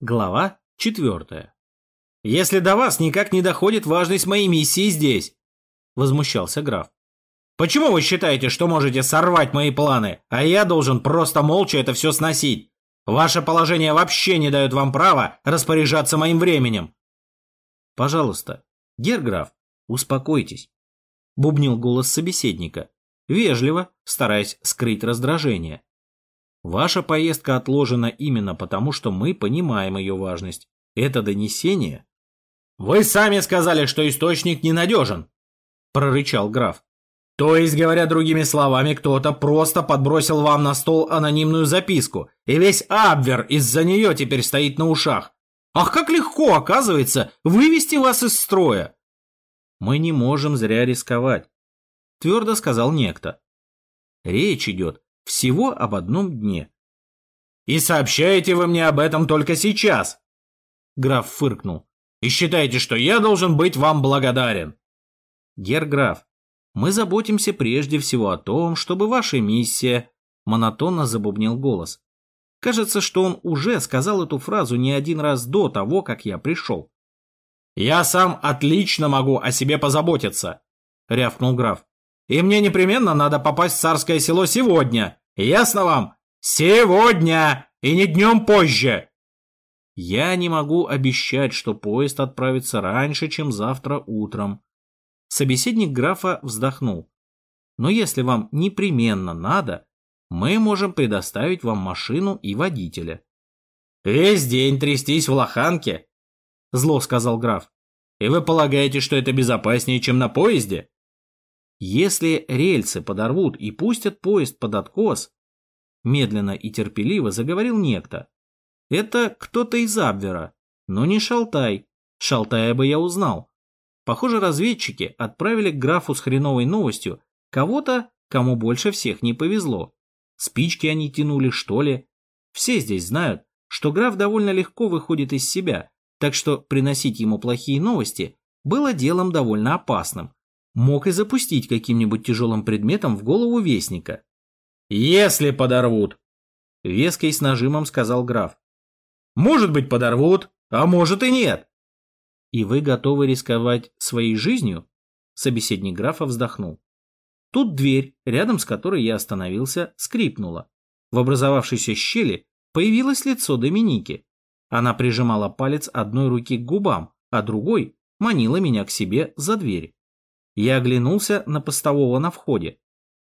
Глава четвертая. «Если до вас никак не доходит важность моей миссии здесь», — возмущался граф. «Почему вы считаете, что можете сорвать мои планы, а я должен просто молча это все сносить? Ваше положение вообще не дает вам права распоряжаться моим временем». «Пожалуйста, герграф, успокойтесь», — бубнил голос собеседника, вежливо, стараясь скрыть раздражение. Ваша поездка отложена именно потому, что мы понимаем ее важность. Это донесение... «Вы сами сказали, что источник ненадежен», — прорычал граф. «То есть, говоря другими словами, кто-то просто подбросил вам на стол анонимную записку, и весь Абвер из-за нее теперь стоит на ушах. Ах, как легко, оказывается, вывести вас из строя!» «Мы не можем зря рисковать», — твердо сказал некто. «Речь идет всего об одном дне. «И сообщаете вы мне об этом только сейчас!» Граф фыркнул. «И считаете, что я должен быть вам благодарен?» «Герграф, мы заботимся прежде всего о том, чтобы ваша миссия...» Монотонно забубнил голос. Кажется, что он уже сказал эту фразу не один раз до того, как я пришел. «Я сам отлично могу о себе позаботиться», — рявкнул граф. И мне непременно надо попасть в царское село сегодня. Ясно вам? Сегодня! И не днем позже!» «Я не могу обещать, что поезд отправится раньше, чем завтра утром». Собеседник графа вздохнул. «Но если вам непременно надо, мы можем предоставить вам машину и водителя». «Весь день трястись в лоханке?» — зло сказал граф. «И вы полагаете, что это безопаснее, чем на поезде?» Если рельсы подорвут и пустят поезд под откос, медленно и терпеливо заговорил некто. Это кто-то из Абвера, но не Шалтай. Шалтая бы я узнал. Похоже, разведчики отправили к графу с хреновой новостью кого-то, кому больше всех не повезло. Спички они тянули, что ли? Все здесь знают, что граф довольно легко выходит из себя, так что приносить ему плохие новости было делом довольно опасным мог и запустить каким-нибудь тяжелым предметом в голову вестника. «Если подорвут!» — веско и с нажимом сказал граф. «Может быть, подорвут, а может и нет!» «И вы готовы рисковать своей жизнью?» Собеседник графа вздохнул. Тут дверь, рядом с которой я остановился, скрипнула. В образовавшейся щели появилось лицо Доминики. Она прижимала палец одной руки к губам, а другой манила меня к себе за дверь. Я оглянулся на постового на входе.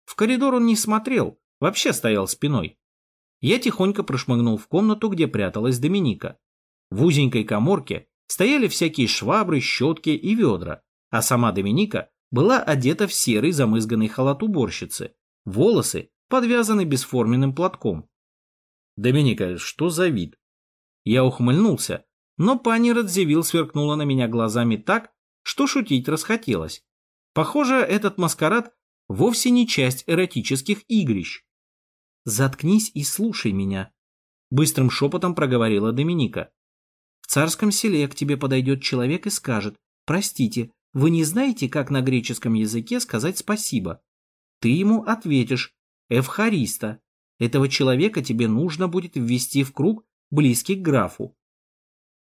В коридор он не смотрел, вообще стоял спиной. Я тихонько прошмыгнул в комнату, где пряталась Доминика. В узенькой коморке стояли всякие швабры, щетки и ведра, а сама Доминика была одета в серый замызганный халат уборщицы, волосы подвязаны бесформенным платком. «Доминика, что за вид?» Я ухмыльнулся, но пани Радзивилл сверкнула на меня глазами так, что шутить расхотелось. Похоже, этот маскарад вовсе не часть эротических игрищ. «Заткнись и слушай меня», — быстрым шепотом проговорила Доминика. «В царском селе к тебе подойдет человек и скажет, простите, вы не знаете, как на греческом языке сказать спасибо? Ты ему ответишь, Эвхариста. Этого человека тебе нужно будет ввести в круг, близкий к графу.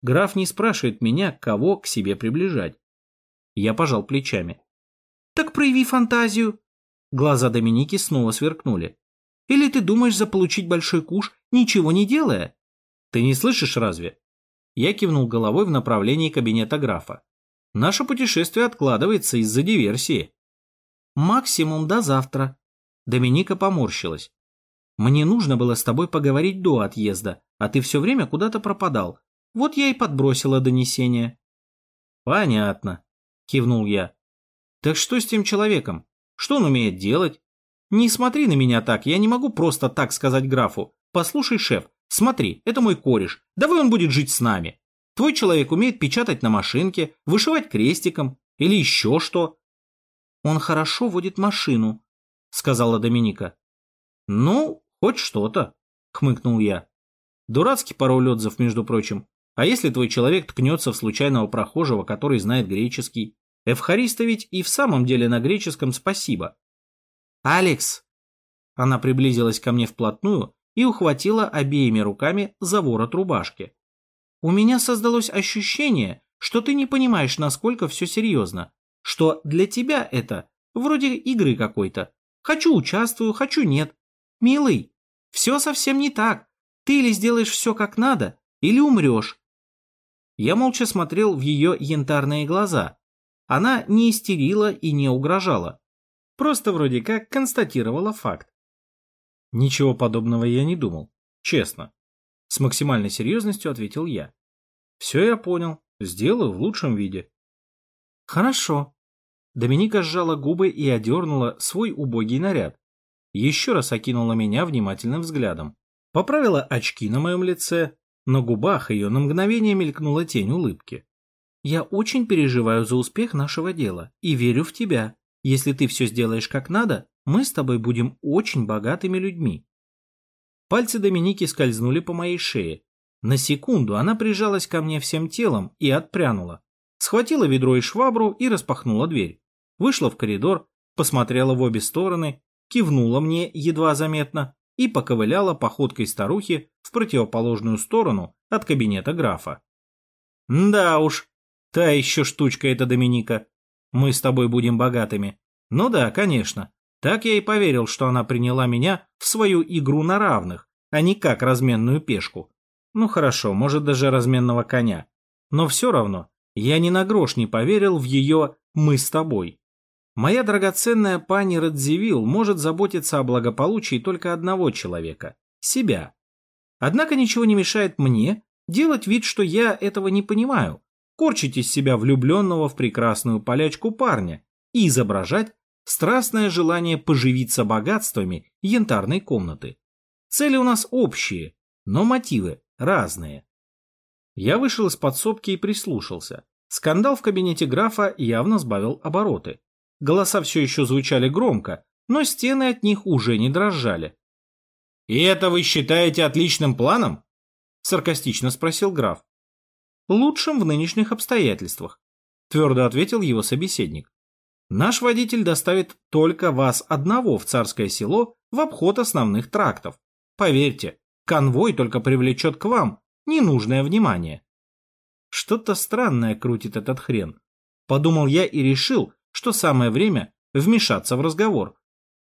Граф не спрашивает меня, кого к себе приближать. Я пожал плечами. Так прояви фантазию. Глаза Доминики снова сверкнули. Или ты думаешь заполучить большой куш, ничего не делая? Ты не слышишь разве? Я кивнул головой в направлении кабинета графа. Наше путешествие откладывается из-за диверсии. Максимум до завтра. Доминика поморщилась. Мне нужно было с тобой поговорить до отъезда, а ты все время куда-то пропадал. Вот я и подбросила донесение. Понятно, кивнул я. Так что с тем человеком? Что он умеет делать? Не смотри на меня так, я не могу просто так сказать графу. Послушай, шеф, смотри, это мой кореш, давай он будет жить с нами. Твой человек умеет печатать на машинке, вышивать крестиком или еще что. Он хорошо водит машину, сказала Доминика. Ну, хоть что-то, хмыкнул я. Дурацкий пароль отзыв, между прочим. А если твой человек ткнется в случайного прохожего, который знает греческий? Эвхариста ведь и в самом деле на греческом «спасибо». «Алекс!» Она приблизилась ко мне вплотную и ухватила обеими руками за ворот рубашки. У меня создалось ощущение, что ты не понимаешь, насколько все серьезно, что для тебя это вроде игры какой-то. Хочу участвую, хочу нет. Милый, все совсем не так. Ты или сделаешь все как надо, или умрешь. Я молча смотрел в ее янтарные глаза. Она не истерила и не угрожала. Просто вроде как констатировала факт. Ничего подобного я не думал. Честно. С максимальной серьезностью ответил я. Все я понял. Сделаю в лучшем виде. Хорошо. Доминика сжала губы и одернула свой убогий наряд. Еще раз окинула меня внимательным взглядом. Поправила очки на моем лице. На губах ее на мгновение мелькнула тень улыбки. Я очень переживаю за успех нашего дела и верю в тебя. Если ты все сделаешь как надо, мы с тобой будем очень богатыми людьми. Пальцы Доминики скользнули по моей шее. На секунду она прижалась ко мне всем телом и отпрянула. Схватила ведро и швабру и распахнула дверь. Вышла в коридор, посмотрела в обе стороны, кивнула мне едва заметно и поковыляла походкой старухи в противоположную сторону от кабинета графа. «Да уж, та еще штучка эта Доминика. Мы с тобой будем богатыми. Ну да, конечно. Так я и поверил, что она приняла меня в свою игру на равных, а не как разменную пешку. Ну хорошо, может даже разменного коня. Но все равно, я ни на грош не поверил в ее «мы с тобой». Моя драгоценная пани Радзивилл может заботиться о благополучии только одного человека – себя. Однако ничего не мешает мне делать вид, что я этого не понимаю, корчить из себя влюбленного в прекрасную полячку парня и изображать страстное желание поживиться богатствами янтарной комнаты. Цели у нас общие, но мотивы разные. Я вышел из подсобки и прислушался. Скандал в кабинете графа явно сбавил обороты. Голоса все еще звучали громко, но стены от них уже не дрожали. «И это вы считаете отличным планом?» – саркастично спросил граф. «Лучшим в нынешних обстоятельствах», – твердо ответил его собеседник. «Наш водитель доставит только вас одного в царское село в обход основных трактов. Поверьте, конвой только привлечет к вам ненужное внимание. Что-то странное крутит этот хрен. Подумал я и решил, что самое время вмешаться в разговор.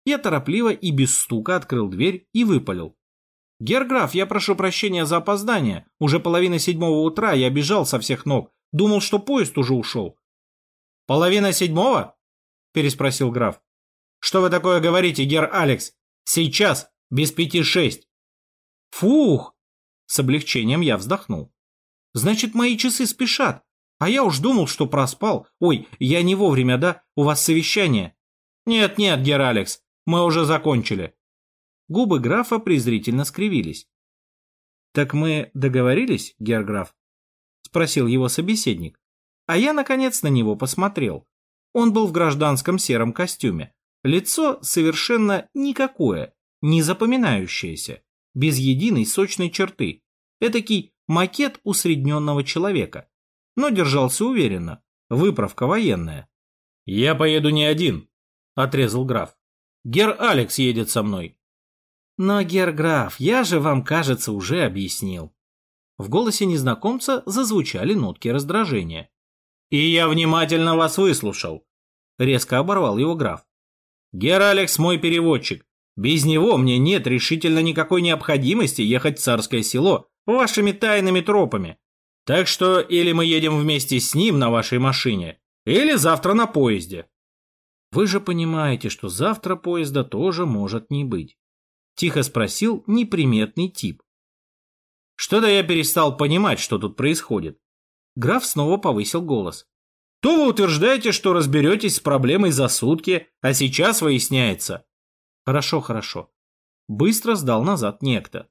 Я торопливо и без стука открыл дверь и выпалил. «Герграф, я прошу прощения за опоздание. Уже половина седьмого утра, я бежал со всех ног. Думал, что поезд уже ушел». «Половина седьмого?» – переспросил граф. «Что вы такое говорите, гер Алекс? Сейчас, без пяти шесть». «Фух!» С облегчением я вздохнул. «Значит, мои часы спешат. А я уж думал, что проспал. Ой, я не вовремя, да? У вас совещание?» «Нет-нет, Гер Алекс, мы уже закончили». Губы графа презрительно скривились. «Так мы договорились, Гер граф?» Спросил его собеседник. А я, наконец, на него посмотрел. Он был в гражданском сером костюме. Лицо совершенно никакое, не запоминающееся без единой сочной черты. Этакий макет усредненного человека. Но держался уверенно. Выправка военная. «Я поеду не один», — отрезал граф. «Гер Алекс едет со мной». «Но, гер граф, я же вам, кажется, уже объяснил». В голосе незнакомца зазвучали нотки раздражения. «И я внимательно вас выслушал», — резко оборвал его граф. «Гер Алекс мой переводчик. Без него мне нет решительно никакой необходимости ехать в царское село вашими тайными тропами. Так что или мы едем вместе с ним на вашей машине, или завтра на поезде. Вы же понимаете, что завтра поезда тоже может не быть. Тихо спросил неприметный тип. Что-то я перестал понимать, что тут происходит. Граф снова повысил голос. То вы утверждаете, что разберетесь с проблемой за сутки, а сейчас выясняется, Хорошо, хорошо. Быстро сдал назад некто.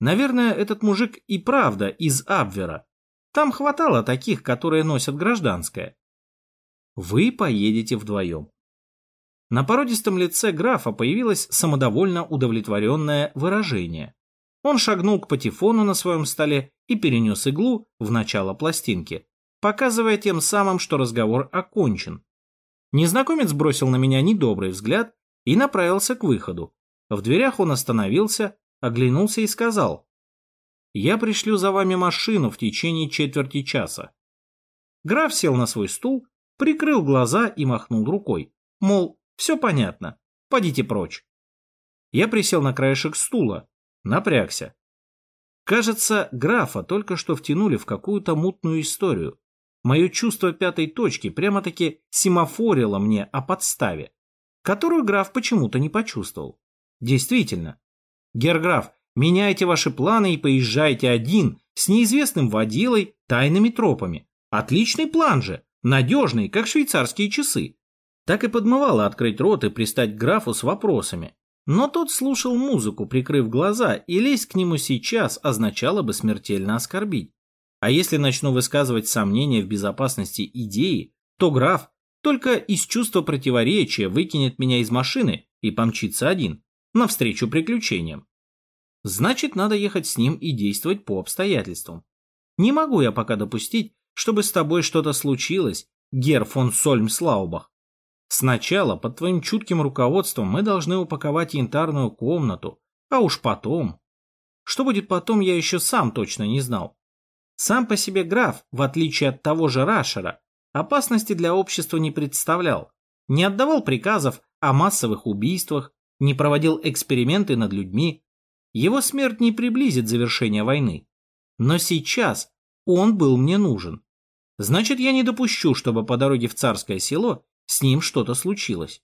Наверное, этот мужик и правда из Абвера. Там хватало таких, которые носят гражданское. Вы поедете вдвоем. На породистом лице графа появилось самодовольно удовлетворенное выражение. Он шагнул к патефону на своем столе и перенес иглу в начало пластинки, показывая тем самым, что разговор окончен. Незнакомец бросил на меня недобрый взгляд и направился к выходу. В дверях он остановился, оглянулся и сказал. я пришлю за вами машину в течение четверти часа. Граф сел на свой стул, прикрыл глаза и махнул рукой. Мол, все понятно, подите прочь. Я присел на краешек стула, напрягся. Кажется, графа только что втянули в какую-то мутную историю. Мое чувство пятой точки прямо-таки семафорило мне о подставе, которую граф почему-то не почувствовал. Действительно. Герграф, меняйте ваши планы и поезжайте один с неизвестным водилой тайными тропами. Отличный план же, надежный, как швейцарские часы. Так и подмывало открыть рот и пристать к графу с вопросами. Но тот слушал музыку, прикрыв глаза, и лезть к нему сейчас означало бы смертельно оскорбить. А если начну высказывать сомнения в безопасности идеи, то граф только из чувства противоречия выкинет меня из машины и помчится один, навстречу приключениям. Значит, надо ехать с ним и действовать по обстоятельствам. Не могу я пока допустить, чтобы с тобой что-то случилось, Гер фон Сольмслаубах. Сначала под твоим чутким руководством мы должны упаковать янтарную комнату, а уж потом... Что будет потом, я еще сам точно не знал. Сам по себе граф, в отличие от того же Рашера, опасности для общества не представлял, не отдавал приказов о массовых убийствах, не проводил эксперименты над людьми. Его смерть не приблизит завершения войны. Но сейчас он был мне нужен. Значит, я не допущу, чтобы по дороге в царское село с ним что-то случилось.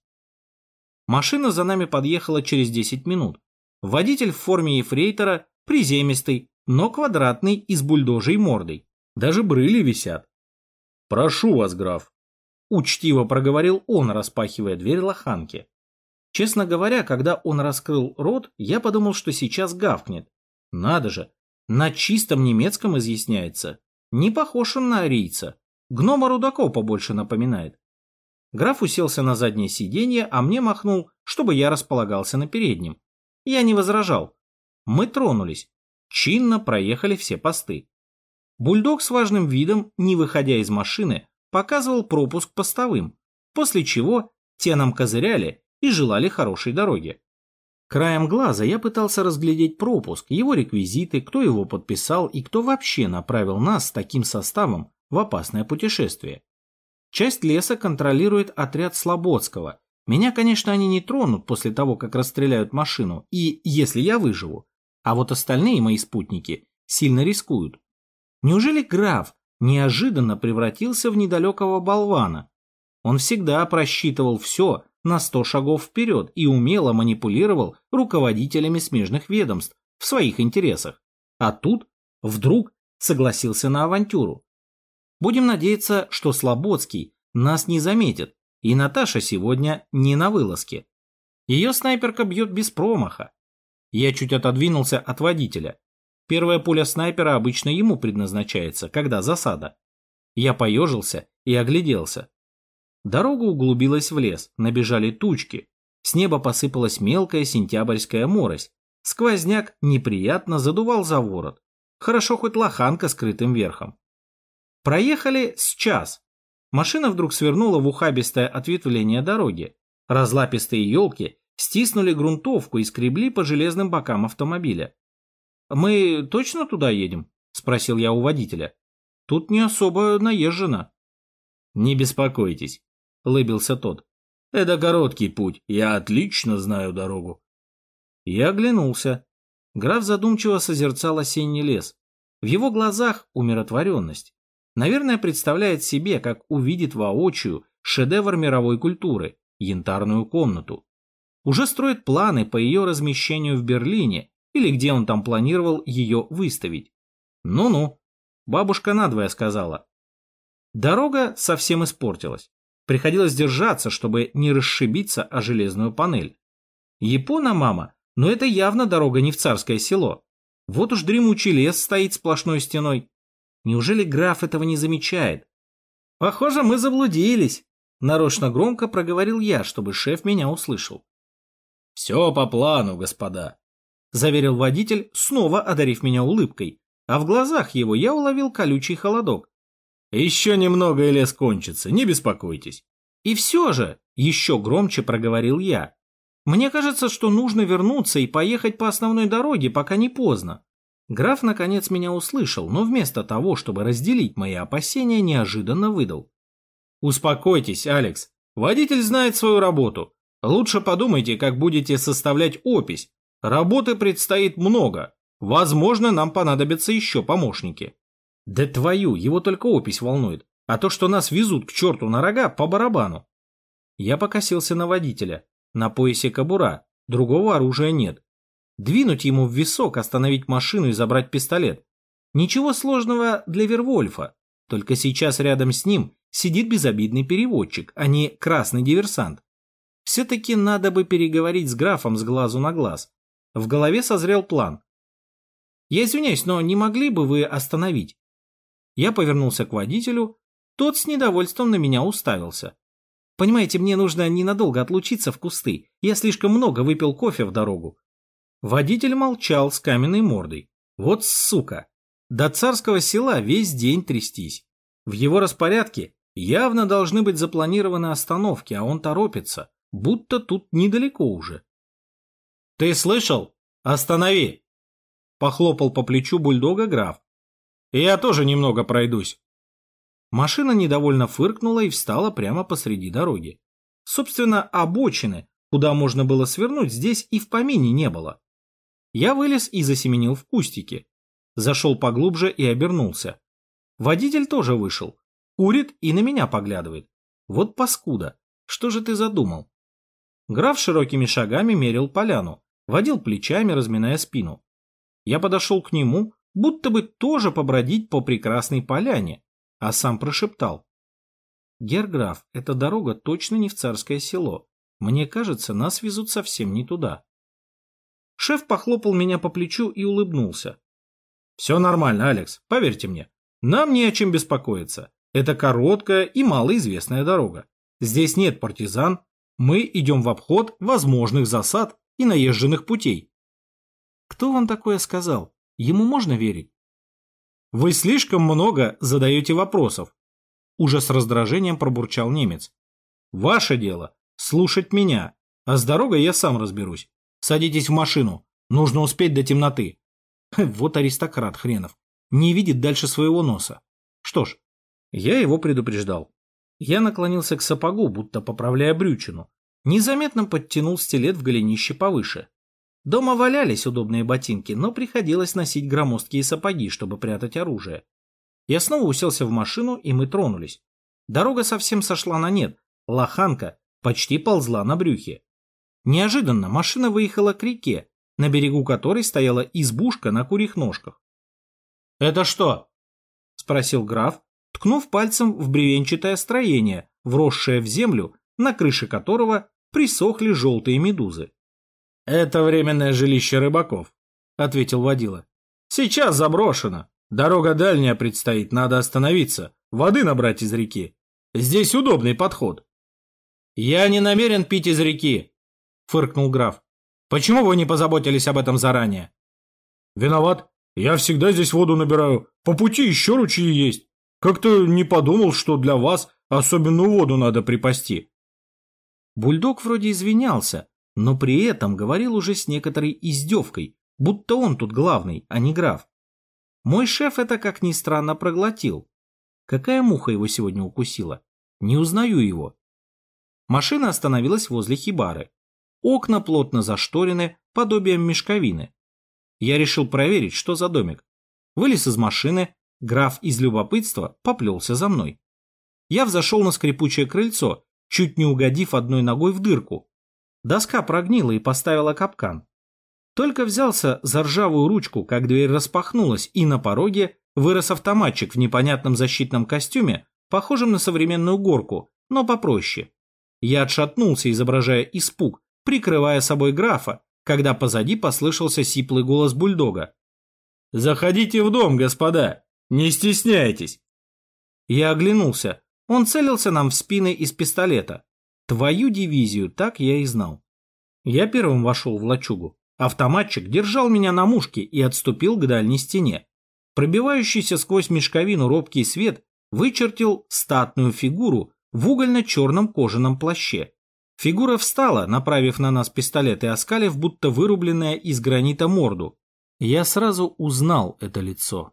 Машина за нами подъехала через 10 минут. Водитель в форме ефрейтора, приземистый, но квадратный и с бульдожей мордой. Даже брыли висят. «Прошу вас, граф», — учтиво проговорил он, распахивая дверь лоханки. Честно говоря, когда он раскрыл рот, я подумал, что сейчас гавкнет. Надо же, на чистом немецком изъясняется. Не похож он на арийца. Гнома Рудаков побольше напоминает. Граф уселся на заднее сиденье, а мне махнул, чтобы я располагался на переднем. Я не возражал. Мы тронулись. Чинно проехали все посты. Бульдог с важным видом, не выходя из машины, показывал пропуск постовым, после чего те нам козыряли и желали хорошей дороги. Краем глаза я пытался разглядеть пропуск, его реквизиты, кто его подписал и кто вообще направил нас с таким составом в опасное путешествие. Часть леса контролирует отряд Слободского. Меня, конечно, они не тронут после того, как расстреляют машину, и если я выживу. А вот остальные мои спутники сильно рискуют. Неужели граф неожиданно превратился в недалекого болвана? Он всегда просчитывал все на сто шагов вперед и умело манипулировал руководителями смежных ведомств в своих интересах. А тут вдруг согласился на авантюру. Будем надеяться, что Слободский нас не заметит, и Наташа сегодня не на вылазке. Ее снайперка бьет без промаха. Я чуть отодвинулся от водителя. Первая пуля снайпера обычно ему предназначается, когда засада. Я поежился и огляделся. Дорога углубилась в лес, набежали тучки. С неба посыпалась мелкая сентябрьская морось. Сквозняк неприятно задувал за ворот. Хорошо хоть лоханка скрытым верхом. Проехали с час. Машина вдруг свернула в ухабистое ответвление дороги. Разлапистые елки стиснули грунтовку и скребли по железным бокам автомобиля. «Мы точно туда едем?» – спросил я у водителя. «Тут не особо наезжено». «Не беспокойтесь», – лыбился тот. «Это короткий путь, я отлично знаю дорогу». Я оглянулся. Граф задумчиво созерцал осенний лес. В его глазах умиротворенность. Наверное, представляет себе, как увидит воочию шедевр мировой культуры – янтарную комнату. Уже строит планы по ее размещению в Берлине или где он там планировал ее выставить. Ну-ну, бабушка надвое сказала. Дорога совсем испортилась. Приходилось держаться, чтобы не расшибиться о железную панель. Япона, мама, но это явно дорога не в царское село. Вот уж дремучий лес стоит сплошной стеной, Неужели граф этого не замечает? Похоже, мы заблудились. Нарочно громко проговорил я, чтобы шеф меня услышал. Все по плану, господа, заверил водитель, снова одарив меня улыбкой, а в глазах его я уловил колючий холодок. Еще немного и лес кончится, не беспокойтесь. И все же, еще громче проговорил я. Мне кажется, что нужно вернуться и поехать по основной дороге, пока не поздно. Граф наконец меня услышал, но вместо того, чтобы разделить мои опасения, неожиданно выдал. «Успокойтесь, Алекс. Водитель знает свою работу. Лучше подумайте, как будете составлять опись. Работы предстоит много. Возможно, нам понадобятся еще помощники». «Да твою, его только опись волнует. А то, что нас везут к черту на рога, по барабану». Я покосился на водителя. На поясе кобура. Другого оружия нет. Двинуть ему в висок, остановить машину и забрать пистолет. Ничего сложного для Вервольфа. Только сейчас рядом с ним сидит безобидный переводчик, а не красный диверсант. Все-таки надо бы переговорить с графом с глазу на глаз. В голове созрел план. Я извиняюсь, но не могли бы вы остановить? Я повернулся к водителю, тот с недовольством на меня уставился. Понимаете, мне нужно ненадолго отлучиться в кусты. Я слишком много выпил кофе в дорогу. Водитель молчал с каменной мордой. Вот сука! До царского села весь день трястись. В его распорядке явно должны быть запланированы остановки, а он торопится, будто тут недалеко уже. «Ты слышал? Останови!» Похлопал по плечу бульдога граф. «Я тоже немного пройдусь». Машина недовольно фыркнула и встала прямо посреди дороги. Собственно, обочины, куда можно было свернуть, здесь и в помине не было. Я вылез и засеменил в кустике. Зашел поглубже и обернулся. Водитель тоже вышел. Курит и на меня поглядывает. Вот паскуда. Что же ты задумал? Граф широкими шагами мерил поляну, водил плечами, разминая спину. Я подошел к нему, будто бы тоже побродить по прекрасной поляне, а сам прошептал. «Герграф, эта дорога точно не в царское село. Мне кажется, нас везут совсем не туда». Шеф похлопал меня по плечу и улыбнулся. «Все нормально, Алекс, поверьте мне. Нам не о чем беспокоиться. Это короткая и малоизвестная дорога. Здесь нет партизан. Мы идем в обход возможных засад и наезженных путей». «Кто вам такое сказал? Ему можно верить?» «Вы слишком много задаете вопросов», – уже с раздражением пробурчал немец. «Ваше дело – слушать меня, а с дорогой я сам разберусь. Садитесь в машину. Нужно успеть до темноты. Вот аристократ хренов. Не видит дальше своего носа. Что ж, я его предупреждал. Я наклонился к сапогу, будто поправляя брючину. Незаметно подтянул стилет в голенище повыше. Дома валялись удобные ботинки, но приходилось носить громоздкие сапоги, чтобы прятать оружие. Я снова уселся в машину, и мы тронулись. Дорога совсем сошла на нет. Лоханка почти ползла на брюхе. Неожиданно машина выехала к реке, на берегу которой стояла избушка на курьих ножках. «Это что?» – спросил граф, ткнув пальцем в бревенчатое строение, вросшее в землю, на крыше которого присохли желтые медузы. «Это временное жилище рыбаков», – ответил водила. «Сейчас заброшено. Дорога дальняя предстоит, надо остановиться, воды набрать из реки. Здесь удобный подход». «Я не намерен пить из реки», фыркнул граф. Почему вы не позаботились об этом заранее? Виноват. Я всегда здесь воду набираю. По пути еще ручьи есть. Как-то не подумал, что для вас особенную воду надо припасти. Бульдог вроде извинялся, но при этом говорил уже с некоторой издевкой, будто он тут главный, а не граф. Мой шеф это, как ни странно, проглотил. Какая муха его сегодня укусила? Не узнаю его. Машина остановилась возле хибары. Окна плотно зашторены подобием мешковины. Я решил проверить, что за домик. Вылез из машины, граф из любопытства поплелся за мной. Я взошел на скрипучее крыльцо, чуть не угодив одной ногой в дырку. Доска прогнила и поставила капкан. Только взялся за ржавую ручку, как дверь распахнулась, и на пороге вырос автоматчик в непонятном защитном костюме, похожем на современную горку, но попроще. Я отшатнулся, изображая испуг, прикрывая собой графа, когда позади послышался сиплый голос бульдога. «Заходите в дом, господа! Не стесняйтесь!» Я оглянулся. Он целился нам в спины из пистолета. Твою дивизию, так я и знал. Я первым вошел в лачугу. Автоматчик держал меня на мушке и отступил к дальней стене. Пробивающийся сквозь мешковину робкий свет вычертил статную фигуру в угольно-черном кожаном плаще. Фигура встала, направив на нас пистолет и оскалив, будто вырубленная из гранита морду. Я сразу узнал это лицо.